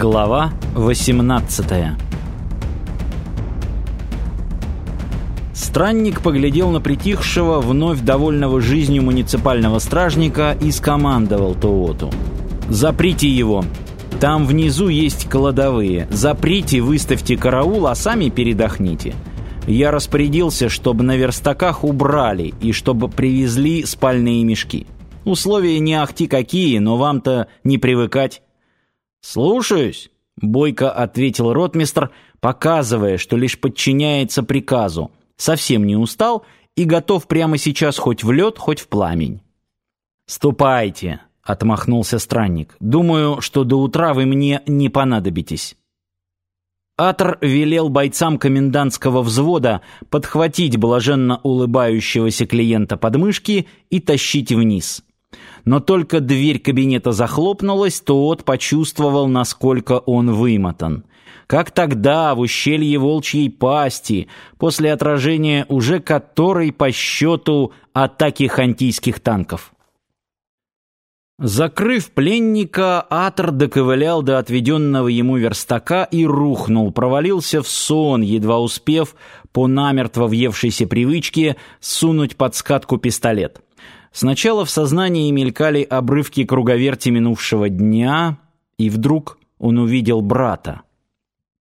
Глава 18 Странник поглядел на притихшего, вновь довольного жизнью муниципального стражника и скомандовал Тооту. «Заприте его! Там внизу есть кладовые. Заприте, выставьте караул, а сами передохните. Я распорядился, чтобы на верстаках убрали и чтобы привезли спальные мешки. Условия не ахти какие, но вам-то не привыкать». «Слушаюсь», — бойко ответил ротмистр, показывая, что лишь подчиняется приказу, совсем не устал и готов прямо сейчас хоть в лед, хоть в пламень. «Ступайте», — отмахнулся странник. «Думаю, что до утра вы мне не понадобитесь». Атор велел бойцам комендантского взвода подхватить блаженно улыбающегося клиента под мышки и тащить вниз но только дверь кабинета захлопнулась, тот почувствовал, насколько он вымотан. Как тогда, в ущелье волчьей пасти, после отражения уже которой по счету атаки хантийских танков. Закрыв пленника, Атор доковылял до отведенного ему верстака и рухнул, провалился в сон, едва успев по намертво въевшейся привычке сунуть под скатку пистолет. Сначала в сознании мелькали обрывки круговерти минувшего дня, и вдруг он увидел брата.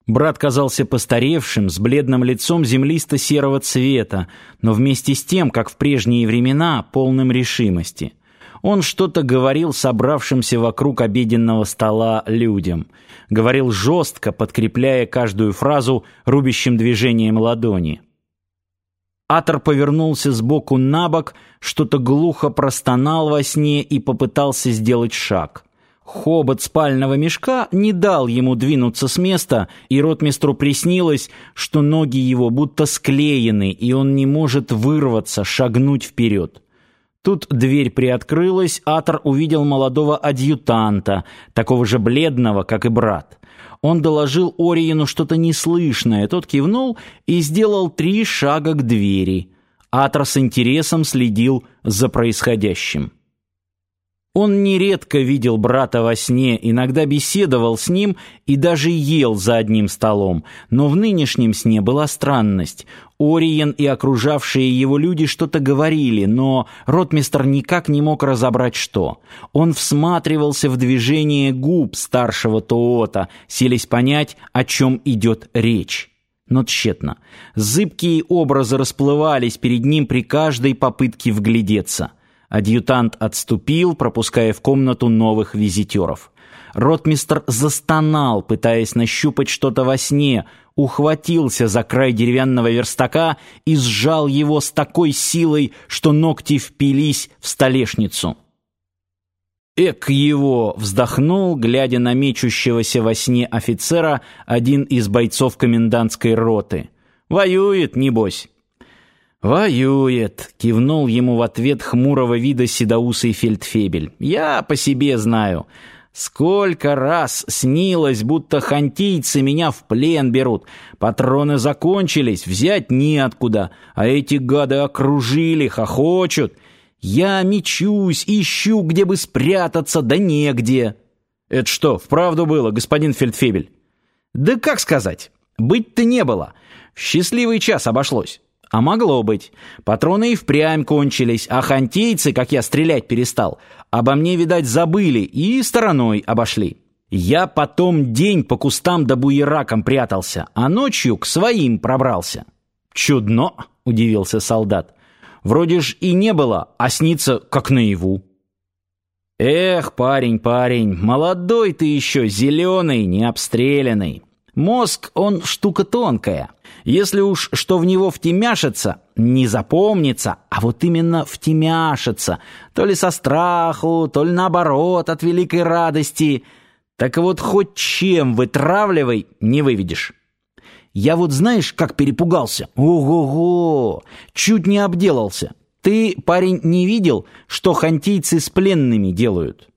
Брат казался постаревшим, с бледным лицом землисто-серого цвета, но вместе с тем, как в прежние времена, полным решимости. Он что-то говорил собравшимся вокруг обеденного стола людям. Говорил жестко, подкрепляя каждую фразу рубящим движением ладони. Атор повернулся сбоку на бок, что-то глухо простонал во сне и попытался сделать шаг. Хобот спального мешка не дал ему двинуться с места, и ротмистру приснилось, что ноги его будто склеены, и он не может вырваться, шагнуть вперед. Тут дверь приоткрылась, Атор увидел молодого адъютанта, такого же бледного, как и брат. Он доложил Ориену что-то неслышное, тот кивнул и сделал три шага к двери. Атор с интересом следил за происходящим. Он нередко видел брата во сне, иногда беседовал с ним и даже ел за одним столом, но в нынешнем сне была странность. Ориен и окружавшие его люди что-то говорили, но ротмистр никак не мог разобрать что. Он всматривался в движение губ старшего Тоота, селись понять, о чем идет речь. Но тщетно. Зыбкие образы расплывались перед ним при каждой попытке вглядеться. Адъютант отступил, пропуская в комнату новых визитеров. Ротмистр застонал, пытаясь нащупать что-то во сне, ухватился за край деревянного верстака и сжал его с такой силой, что ногти впились в столешницу. Эк его вздохнул, глядя на мечущегося во сне офицера, один из бойцов комендантской роты. Воюет, небось. «Воюет», — кивнул ему в ответ хмурого вида седоусый фельдфебель. «Я по себе знаю. Сколько раз снилось, будто хантийцы меня в плен берут. Патроны закончились, взять неоткуда, а эти гады окружили, хохочут. Я мечусь, ищу, где бы спрятаться, да негде». «Это что, вправду было, господин фельдфебель?» «Да как сказать? Быть-то не было. В счастливый час обошлось». А могло быть. Патроны и впрямь кончились, а хантейцы, как я стрелять перестал, обо мне, видать, забыли и стороной обошли. Я потом день по кустам да буеракам прятался, а ночью к своим пробрался. «Чудно!» — удивился солдат. «Вроде ж и не было, а снится, как наяву». «Эх, парень, парень, молодой ты еще, зеленый, не обстрелянный. Мозг, он штука тонкая. Если уж что в него втемяшится, не запомнится, а вот именно втемяшится, то ли со страху, то ли наоборот от великой радости, так вот хоть чем вытравливай, не выведешь. Я вот знаешь, как перепугался? Ого-го! Чуть не обделался. Ты, парень, не видел, что хантийцы с пленными делают?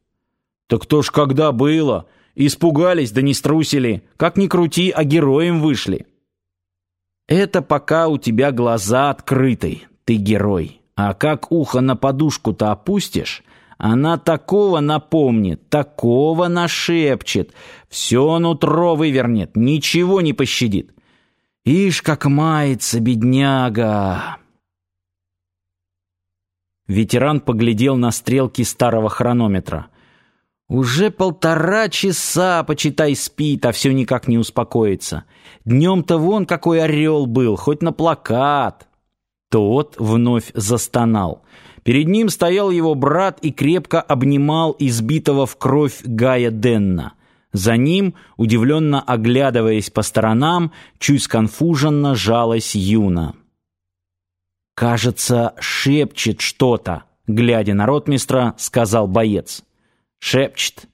Так то ж когда было? Испугались, да не струсили. Как ни крути, а героем вышли. Это пока у тебя глаза открыты, ты герой. А как ухо на подушку-то опустишь, Она такого напомнит, такого нашепчет, все нутро вывернет, ничего не пощадит. Ишь, как мается, бедняга!» Ветеран поглядел на стрелки старого хронометра. Уже полтора часа, почитай, спит, а все никак не успокоится. Днем-то вон какой орел был, хоть на плакат. Тот вновь застонал. Перед ним стоял его брат и крепко обнимал избитого в кровь Гая Денна. За ним, удивленно оглядываясь по сторонам, чуть сконфуженно жалась Юна. «Кажется, шепчет что-то», — глядя на ротмистра, сказал боец. «Шепчет.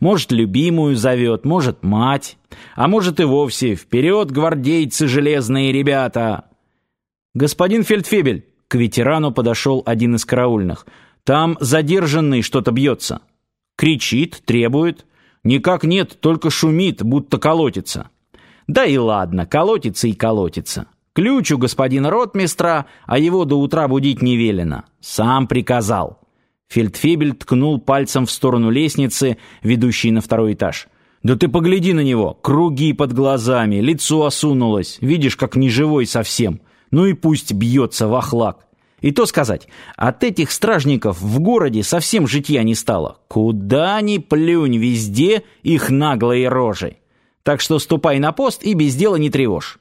Может, любимую зовет, может, мать, а может и вовсе «Вперед, гвардейцы железные ребята!» «Господин Фельдфебель!» — к ветерану подошел один из караульных. «Там задержанный что-то бьется. Кричит, требует. Никак нет, только шумит, будто колотится. Да и ладно, колотится и колотится. Ключ у господина ротмистра, а его до утра будить не велено. Сам приказал. Фельдфебель ткнул пальцем в сторону лестницы, ведущей на второй этаж. «Да ты погляди на него! Круги под глазами, лицо осунулось, видишь, как неживой совсем. Ну и пусть бьется в охлак. И то сказать, от этих стражников в городе совсем житья не стало. Куда ни плюнь, везде их наглые рожи. Так что ступай на пост и без дела не тревожь.